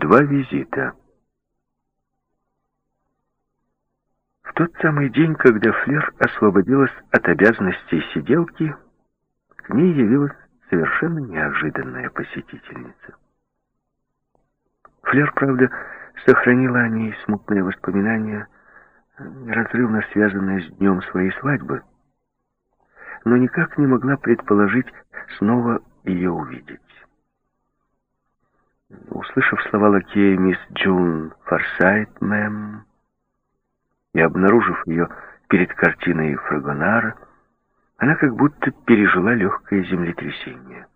Два визита. В тот самый день, когда Флер освободилась от обязанностей сиделки, к ней явилась совершенно неожиданная посетительница. Флер, правда, сохранила о ней смутные воспоминания, неразрывно связанные с днем своей свадьбы, но никак не могла предположить снова ее увидеть. Услышав слова лакея мисс Джун Форсайт, мэм, и обнаружив ее перед картиной Фрагонара, она как будто пережила легкое землетрясение.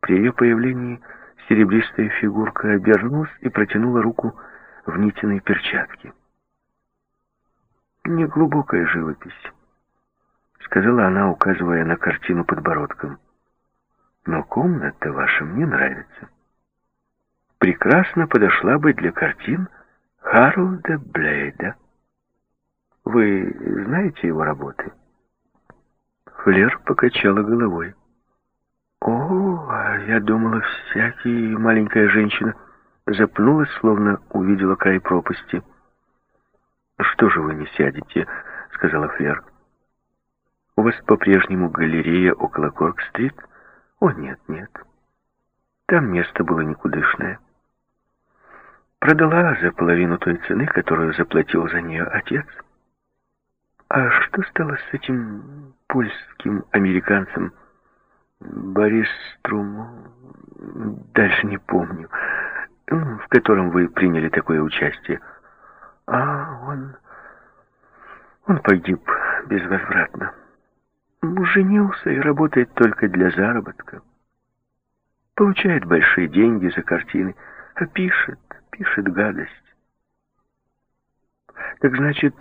При ее появлении серебристая фигурка обернулась и протянула руку в нитиной перчатке. «Неглубокая живопись», — сказала она, указывая на картину подбородком. «Но комната ваша мне нравится. Прекрасно подошла бы для картин Харолда Блейда. Вы знаете его работы?» Флер покачала головой. «О, а я думала, всякий маленькая женщина запнулась, словно увидела край пропасти». «Что же вы не сядете?» — сказала Флер. «У вас по-прежнему галерея около Корк-стрит?» «О, нет, нет. Там место было никудышное. Продала за половину той цены, которую заплатил за нее отец. А что стало с этим польским американцем Борис Струм? Дальше не помню. В котором вы приняли такое участие. А он... Он погиб безвозвратно. Женился и работает только для заработка. Получает большие деньги за картины, а пишет, пишет гадость. Так значит,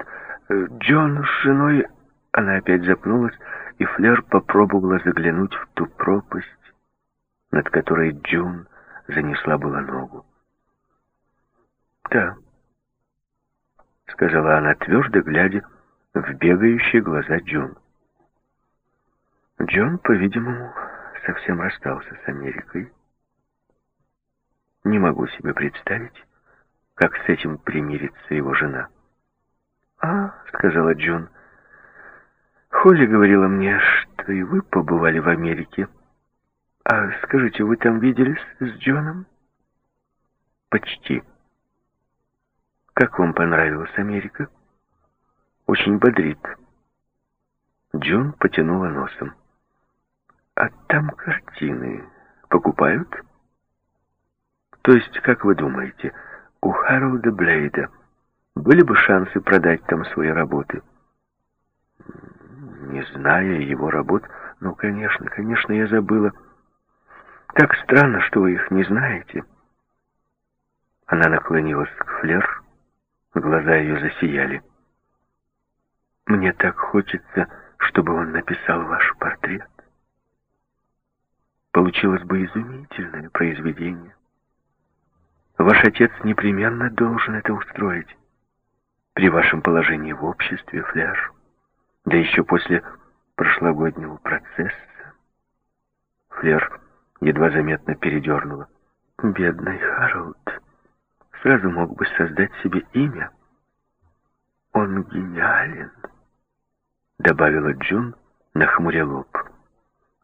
Джон с женой... Она опять запнулась, и Флер попробовала заглянуть в ту пропасть, над которой Джун занесла была ногу. «Да», — сказала она твердо, глядя в бегающие глаза Джун. Джон, по-видимому, совсем расстался с Америкой. Не могу себе представить, как с этим примирится его жена. «А», — сказала Джун, — «Холли говорила мне, что и вы побывали в Америке. А скажите, вы там виделись с Джоном?» «Почти». «Как вам понравилась Америка?» «Очень бодрит». Джун потянула носом. «А там картины покупают?» «То есть, как вы думаете, у Харолда Блейда были бы шансы продать там свои работы?» «Не зная его работ, ну, конечно, конечно, я забыла. Так странно, что вы их не знаете». Она наклонилась к Флер, глаза ее засияли. «Мне так хочется, чтобы он написал ваш портрет» получилось бы изумительное произведение. Ваш отец непременно должен это устроить. При вашем положении в обществе, Фляж, да еще после прошлогоднего процесса. Флер едва заметно передернула. Бедный Харолд сразу мог бы создать себе имя. Он гениален, добавила Джун, нахмуря лоб.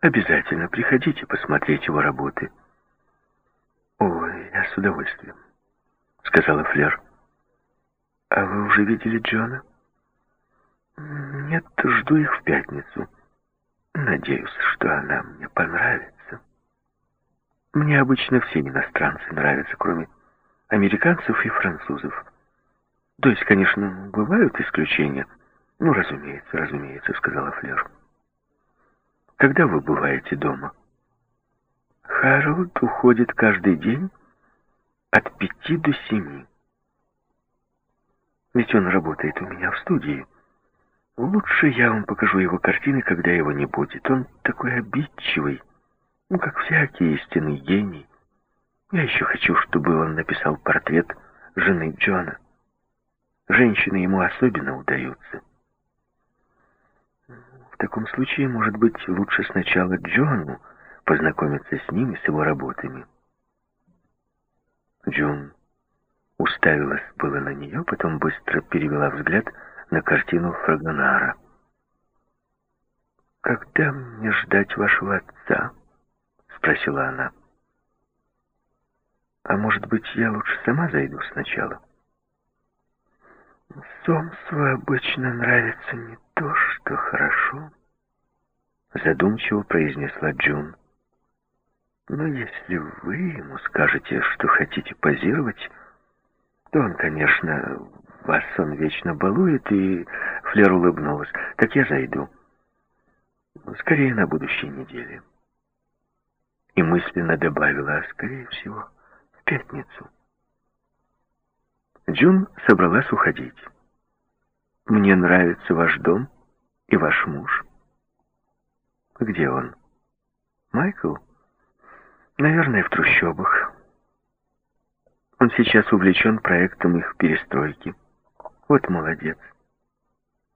Обязательно приходите посмотреть его работы. Ой, я с удовольствием, сказала Флер. А вы уже видели Джона? Нет, жду их в пятницу. Надеюсь, что она мне понравится. Мне обычно все иностранцы нравятся, кроме американцев и французов. То есть, конечно, бывают исключения. Ну, разумеется, разумеется, сказала Флер. Когда вы бываете дома? Харолд уходит каждый день от пяти до семи. Ведь он работает у меня в студии. Лучше я вам покажу его картины, когда его не будет. Он такой обидчивый, ну, как всякий истинный гений. Я еще хочу, чтобы он написал портрет жены Джона. Женщины ему особенно удаются таком случае, может быть, лучше сначала Джону познакомиться с ним и с его работами. Джун уставилась было на нее, потом быстро перевела взгляд на картину Фрагонара. «Когда мне ждать вашего отца?» — спросила она. «А может быть, я лучше сама зайду сначала?» «Сомсу обычно нравится не то, что хорошо», — задумчиво произнесла Джун. «Но если вы ему скажете, что хотите позировать, то он, конечно, вас он вечно балует, и Флер улыбнулась. Так я зайду. Скорее на будущей неделе. И мысленно добавила, а скорее всего, в пятницу. Джун собралась уходить. «Мне нравится ваш дом и ваш муж». «Где он?» «Майкл?» «Наверное, в трущобах. Он сейчас увлечен проектом их перестройки. Вот молодец.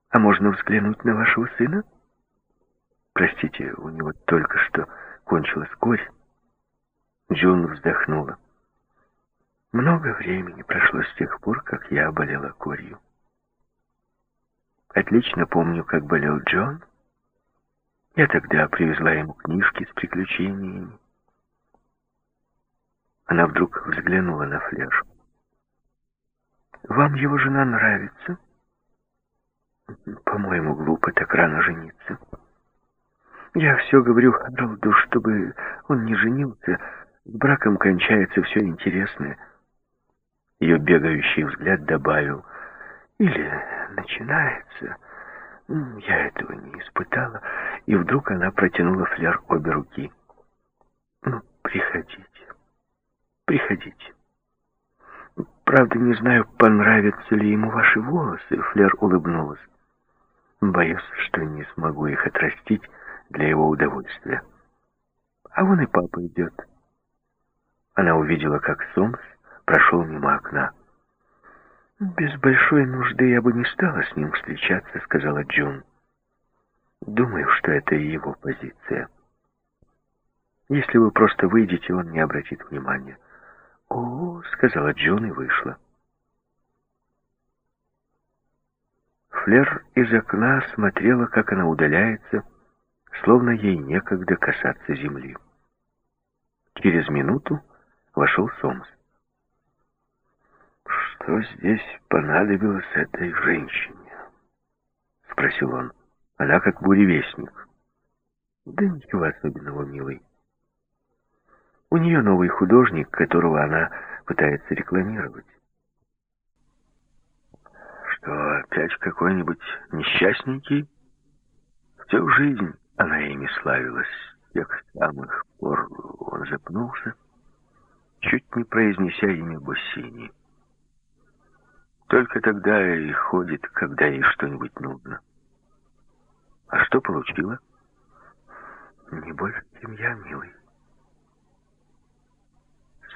А можно взглянуть на вашего сына? Простите, у него только что кончилась корь. Джун вздохнула. Много времени прошло с тех пор, как я болела корью. Отлично помню, как болел Джон. Я тогда привезла ему книжки с приключениями. Она вдруг взглянула на Флеш. «Вам его жена нравится?» «По-моему, глупо так рано жениться. Я все говорю Харалду, чтобы он не женился. Браком кончается все интересное». Ее бегающий взгляд добавил. «Или начинается...» Я этого не испытала, и вдруг она протянула Флер обе руки. «Ну, приходите». Приходите. Правда, не знаю, понравятся ли ему ваши волосы, Флер улыбнулась. Боюсь, что не смогу их отрастить для его удовольствия. А вон и папа идет. Она увидела, как Сомс прошел мимо окна. «Без большой нужды я бы не стала с ним встречаться», — сказала Джун. «Думаю, что это и его позиция. Если вы просто выйдете, он не обратит внимания. «О», — сказала Джун и вышла. Флер из окна смотрела, как она удаляется, словно ей некогда касаться земли. Через минуту вошел Сомс. «Что здесь понадобилось этой женщине?» — спросил он. «Она как буревестник». «Да ничего особенного, милый. У нее новый художник, которого она пытается рекламировать. Что, опять какой-нибудь несчастненький? Всю жизнь она ими славилась. С тех самых пор он запнулся, чуть не произнеся имя Боссини. Только тогда и ходит, когда ей что-нибудь нужно. А что получила? Не больше, чем я, милый.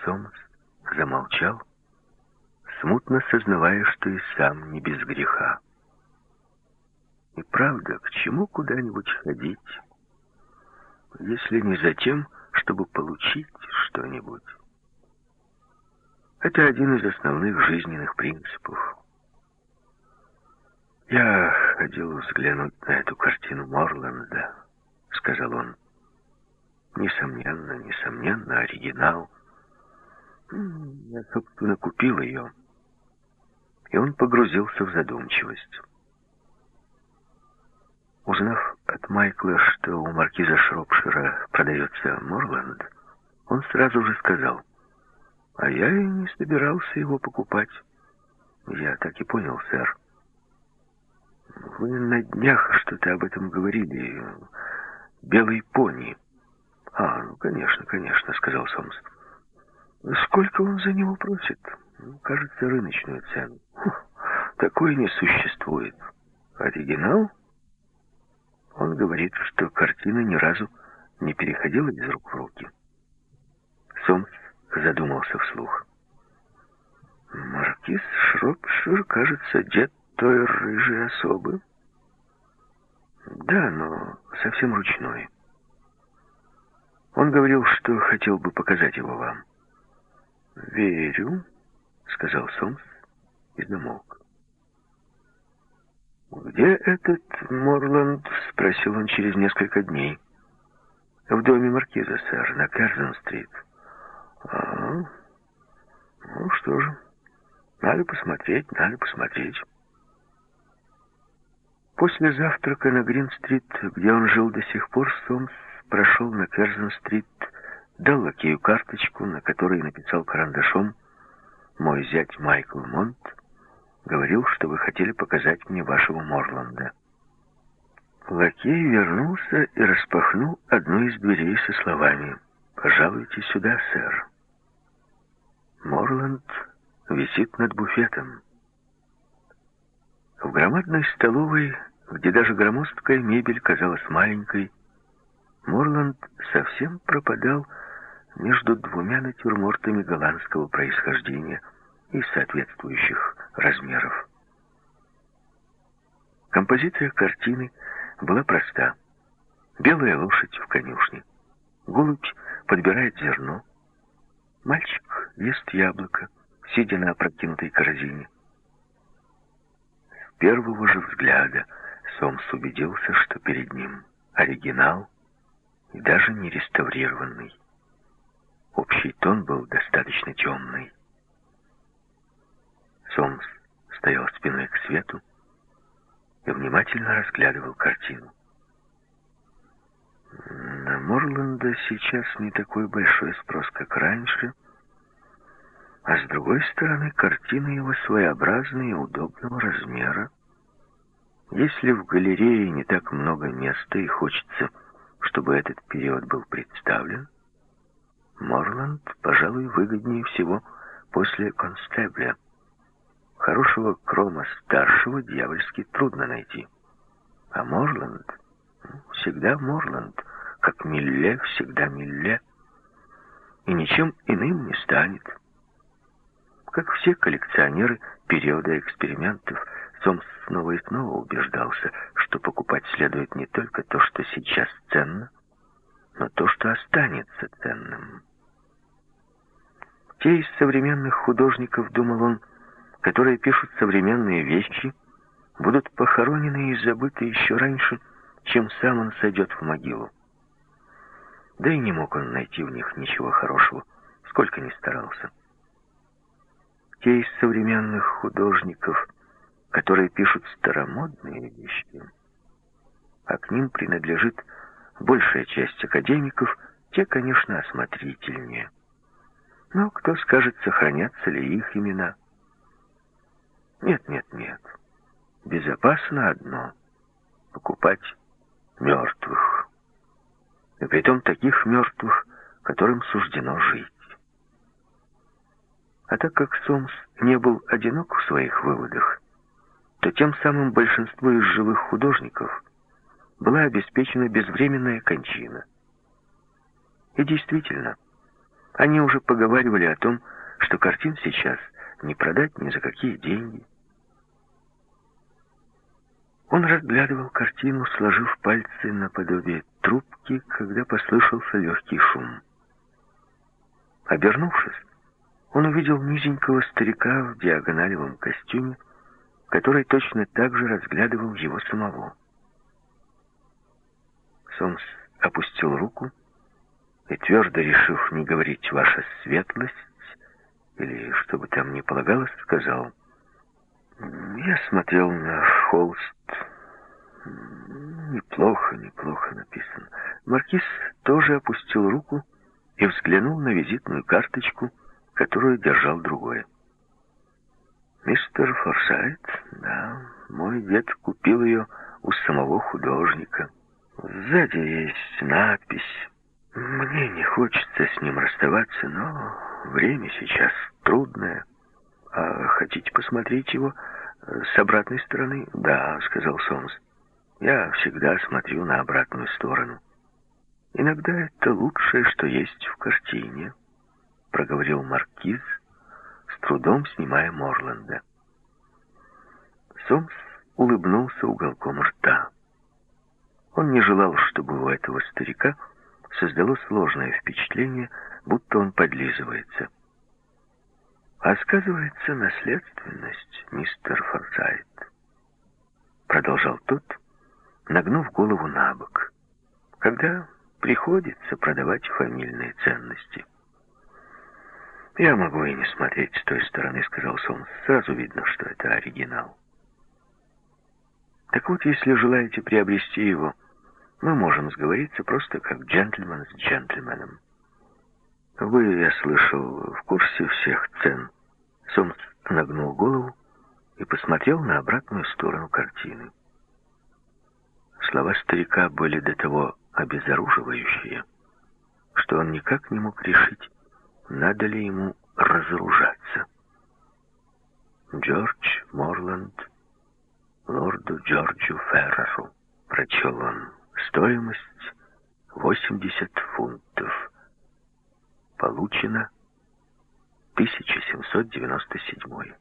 Сомс замолчал, смутно сознавая, что и сам не без греха. И правда, к чему куда-нибудь ходить, если не за тем, чтобы получить что-нибудь? Это один из основных жизненных принципов. «Я хотел взглянуть на эту картину Морланда», — сказал он. «Несомненно, несомненно, оригинал». Я, собственно, купил ее. И он погрузился в задумчивость. Узнав от Майкла, что у маркиза Шропшира продается Морланд, он сразу же сказал, «А я и не собирался его покупать». «Я так и понял, сэр». «Вы на днях что-то об этом говорили. Белый пони». «А, ну, конечно, конечно», — сказал Сомс. Сколько он за него просит? Ну, кажется, рыночную цену. Фух, такой не существует. Оригинал? Он говорит, что картина ни разу не переходила из рук в руки. Сомс задумался вслух. Маркиз Шропшир, кажется, дед той рыжей особы. Да, но совсем ручной. Он говорил, что хотел бы показать его вам. «Верю», — сказал Сомс и замолк. «Где этот Морланд?» — спросил он через несколько дней. «В доме маркиза, сэр, на Керзон-стрит». «А, ну что же, надо посмотреть, надо посмотреть». После завтрака на Грин-стрит, где он жил до сих пор, Сомс прошел на Керзон-стрит, дал лакею карточку, на которой написал карандашом «Мой зять Майкл Монт говорил, что вы хотели показать мне вашего Морланда». Лакей вернулся и распахнул одну из дверей со словами «Пожалуйте сюда, сэр». Морланд висит над буфетом. В громадной столовой где даже громоздкая мебель казалась маленькой, Морланд совсем пропадал между двумя натюрмортами голландского происхождения и соответствующих размеров. Композиция картины была проста. Белая лошадь в конюшне. Голубь подбирает зерно. Мальчик ест яблоко, сидя на опрокинутой корзине. С первого же взгляда Сомс убедился, что перед ним оригинал и даже не реставрированный. Общий тон был достаточно темный. Сомс стоял спиной к свету и внимательно разглядывал картину. На Морланда сейчас не такой большой спрос, как раньше, а с другой стороны, картина его своеобразная и удобного размера. Если в галерее не так много места и хочется, чтобы этот период был представлен, Морланд, пожалуй, выгоднее всего после констебля. Хорошего крома старшего дьявольски трудно найти. А Морланд ну, всегда Морланд, как Милле всегда Милле, и ничем иным не станет. Как все коллекционеры периода экспериментов, Сомс снова и снова убеждался, что покупать следует не только то, что сейчас ценно, но то, что останется ценным. Те из современных художников, думал он, которые пишут современные вещи, будут похоронены и забыты еще раньше, чем сам он сойдет в могилу. Да и не мог он найти в них ничего хорошего, сколько ни старался. Те из современных художников, которые пишут старомодные вещи, а к ним принадлежит большая часть академиков, те, конечно, осмотрительнее. Но кто скажет, сохранятся ли их имена? Нет, нет, нет. Безопасно одно — покупать мертвых. И притом таких мертвых, которым суждено жить. А так как Сомс не был одинок в своих выводах, то тем самым большинству из живых художников была обеспечена безвременная кончина. И действительно, они уже поговаривали о том, что картин сейчас не продать ни за какие деньги. Он разглядывал картину, сложив пальцы наподобие трубки, когда послышался легкий шум. Обернувшись, он увидел низенького старика в диагоналевом костюме, который точно так же разглядывал его самого. Сомс опустил руку и, твердо решив не говорить «ваша светлость» или что бы там ни полагалось, сказал «Я смотрел на холст. Неплохо, неплохо написано». Маркиз тоже опустил руку и взглянул на визитную карточку, которую держал другой. «Мистер Форсайт, да, мой дед купил ее у самого художника. Сзади есть надпись. Мне не хочется с ним расставаться, но время сейчас трудное. А хотите посмотреть его с обратной стороны?» «Да», — сказал Сомс. «Я всегда смотрю на обратную сторону. Иногда это лучшее, что есть в картине». — проговорил маркиз, с трудом снимая Морланда. Сомс улыбнулся уголком рта. Он не желал, чтобы у этого старика создалось сложное впечатление, будто он подлизывается. А сказывается наследственность, мистер Форсайт. Продолжал тот, нагнув голову на бок. Когда приходится продавать фамильные ценности. «Я могу и не смотреть с той стороны», — сказал Сомс. «Сразу видно, что это оригинал». «Так вот, если желаете приобрести его, мы можем сговориться просто как джентльмен с джентльменом. Вы, я слышал, в курсе всех цен?» Сомс нагнул голову и посмотрел на обратную сторону картины. Слова старика были до того обезоруживающие, что он никак не мог решить, надо ли ему разоружаться. Джордж Морланд, лорду Джорджу Ферреру, прочел он, стоимость 80 фунтов. Получено 1797.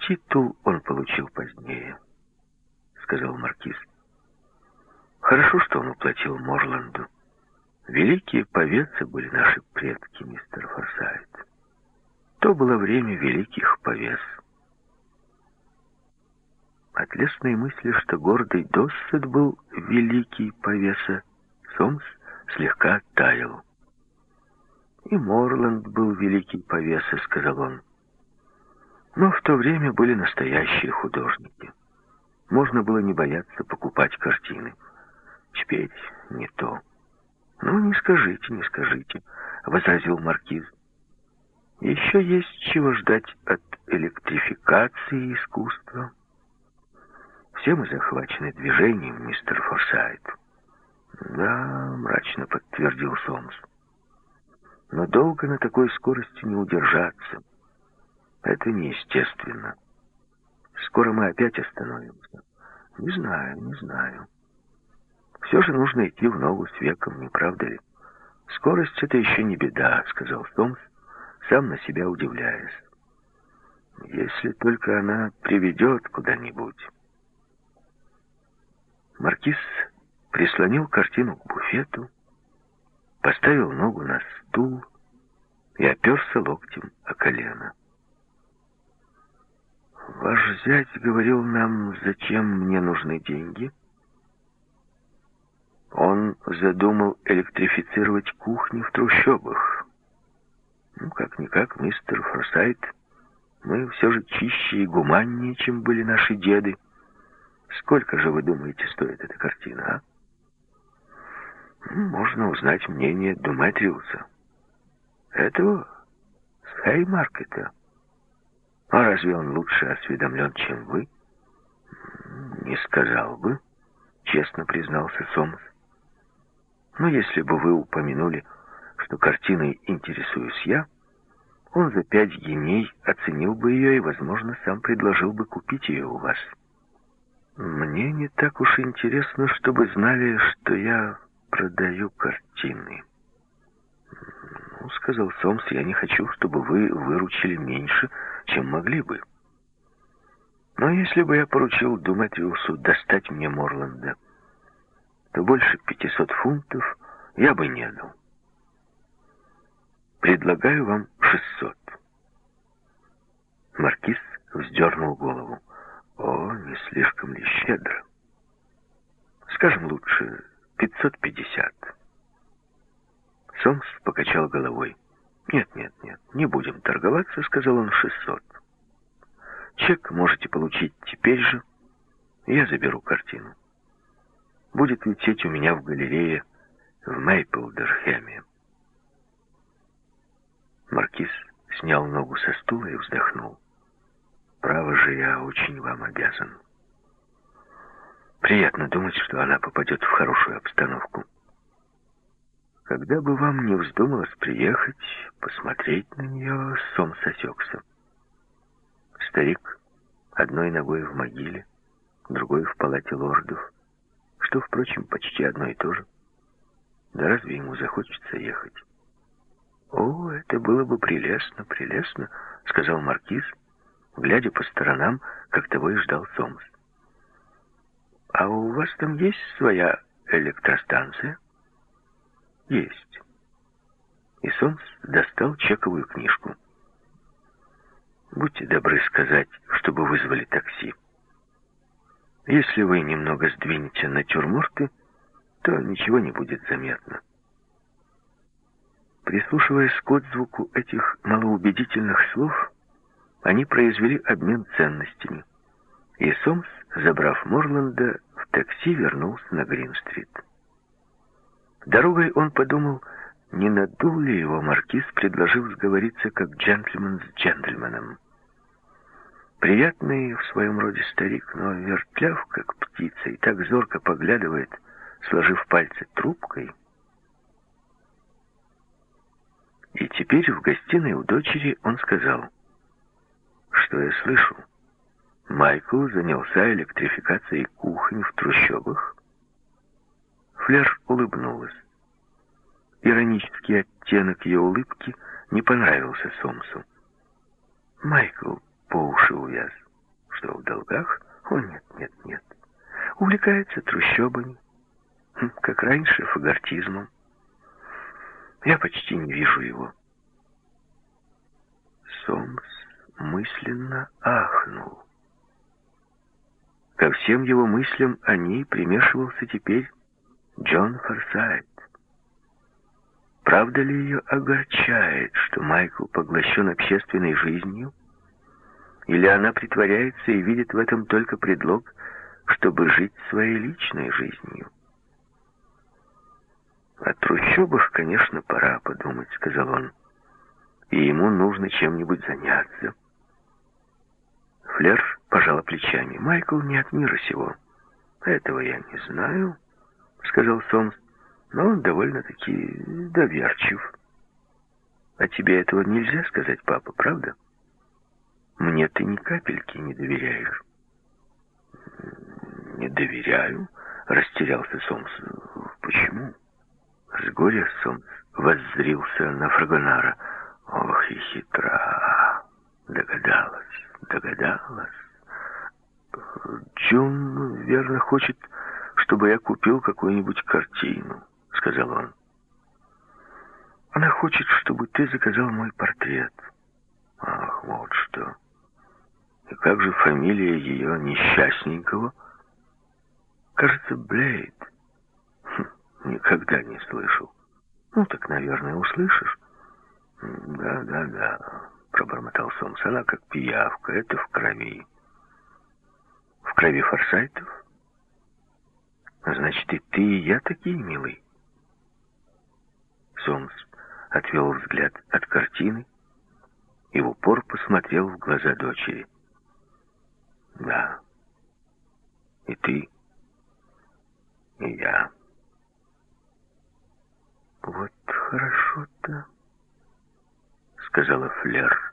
Титул он получил позднее, сказал маркиз. Хорошо, что он уплатил Морланду. Великие повецы были наши предки, мистер Форсайт. То было время великих повес. От лесной мысли, что гордый Доссет был великий повеса, Сомс слегка оттаял. И Морланд был великий повеса, сказал он. Но в то время были настоящие художники. Можно было не бояться покупать картины. Теперь не то. «Ну, не скажите, не скажите», — возразил маркиз. «Еще есть чего ждать от электрификации искусства. Все мы захвачены движением, мистер Форсайт». «Да», — мрачно подтвердил Сомс. «Но долго на такой скорости не удержаться. Это неестественно. Скоро мы опять остановимся. Не знаю, не знаю». Все же нужно идти в ногу с веком, не правда ли? Скорость — это еще не беда, — сказал Томс, сам на себя удивляясь. Если только она приведет куда-нибудь. Маркиз прислонил картину к буфету, поставил ногу на стул и оперся локтем о колено. «Ваш зять говорил нам, зачем мне нужны деньги?» Он задумал электрифицировать кухни в трущобах. Ну, как-никак, мистер Форсайт, мы все же чище и гуманнее, чем были наши деды. Сколько же, вы думаете, стоит эта картина, а? Можно узнать мнение Думетриуса. Этого с Хеймаркета. А разве он лучше осведомлен, чем вы? Не сказал бы, честно признался Сомс. Но если бы вы упомянули, что картиной интересуюсь я, он за пять геней оценил бы ее и, возможно, сам предложил бы купить ее у вас. Мне не так уж интересно, чтобы знали, что я продаю картины. Ну, сказал Сомс, я не хочу, чтобы вы выручили меньше, чем могли бы. Но если бы я поручил Думетриусу достать мне Морланда, то больше 500 фунтов я бы не дал. Предлагаю вам 600. Маркиз вздернул голову. О, не слишком ли щедро? Скажем лучше 550. Сомс покачал головой. «Нет, нет, нет, не будем торговаться», — сказал он, — «600. Чек можете получить теперь же, я заберу картину будет висеть у меня в галерее в Мейплдерхеме. Маркиз снял ногу со стула и вздохнул. «Право же, я очень вам обязан. Приятно думать, что она попадет в хорошую обстановку. Когда бы вам не вздумалось приехать, посмотреть на нее, сом сосекся. Старик одной ногой в могиле, другой в палате лордов, что, впрочем, почти одно и то же. Да разве ему захочется ехать? «О, это было бы прелестно, прелестно», — сказал Маркиз, глядя по сторонам, как того и ждал Сомс. «А у вас там есть своя электростанция?» «Есть. И Сомс достал чековую книжку. «Будьте добры сказать, чтобы вызвали такси. Если вы немного сдвинете натюрморты, то ничего не будет заметно». Прислушиваясь к отзвуку этих малоубедительных слов, они произвели обмен ценностями. И Сомс, забрав Морланда, в такси вернулся на Грин-стрит. Дорогой он подумал, не надул ли его маркиз, предложив сговориться как джентльмен с джентльменом. Приятный в своем роде старик, но вертляв, как птица, и так зорко поглядывает, сложив пальцы трубкой. И теперь в гостиной у дочери он сказал, что я слышу. Майкл занялся электрификацией кухни в трущобах. Флер улыбнулась. Иронический оттенок ее улыбки не понравился Сомсу. Майкл по уши увяз. Что, в долгах? О, нет, нет, нет. Увлекается трущобами. Хм, как раньше, фагортизмом. Я почти не вижу его. Сомс мысленно ахнул. Ко всем его мыслям о ней примешивался теперь Джон Форсайт. Правда ли ее огорчает, что Майкл поглощен общественной жизнью? Или она притворяется и видит в этом только предлог, чтобы жить своей личной жизнью? «О трущобах, конечно, пора подумать», — сказал он. «И ему нужно чем-нибудь заняться». Флер пожала плечами. «Майкл не от мира сего». «Этого я не знаю», — сказал Сомс. «Но он довольно-таки доверчив». «А тебе этого нельзя сказать, папа, правда?» «Мне ты ни капельки не доверяешь». «Не доверяю?» — растерялся Сомс. «Почему?» С горя Сомс воззрился на Фрагонара. «Ох и хитра! Догадалась!» Догадалась. Джун, верно, хочет, чтобы я купил какую-нибудь картину, сказал он. Она хочет, чтобы ты заказал мой портрет. Ах, вот что. И как же фамилия ее несчастненького? Кажется, Блейд. Хм, никогда не слышал. Ну, так, наверное, услышишь. Да, да, да пробормотал Сомс. Она как пиявка, это в крови. В крови форсайтов? Значит, и ты, и я такие милые. Сомс отвел взгляд от картины и в упор посмотрел в глаза дочери. Да, и ты, и я. Вот хорошо-то, сказала Флер.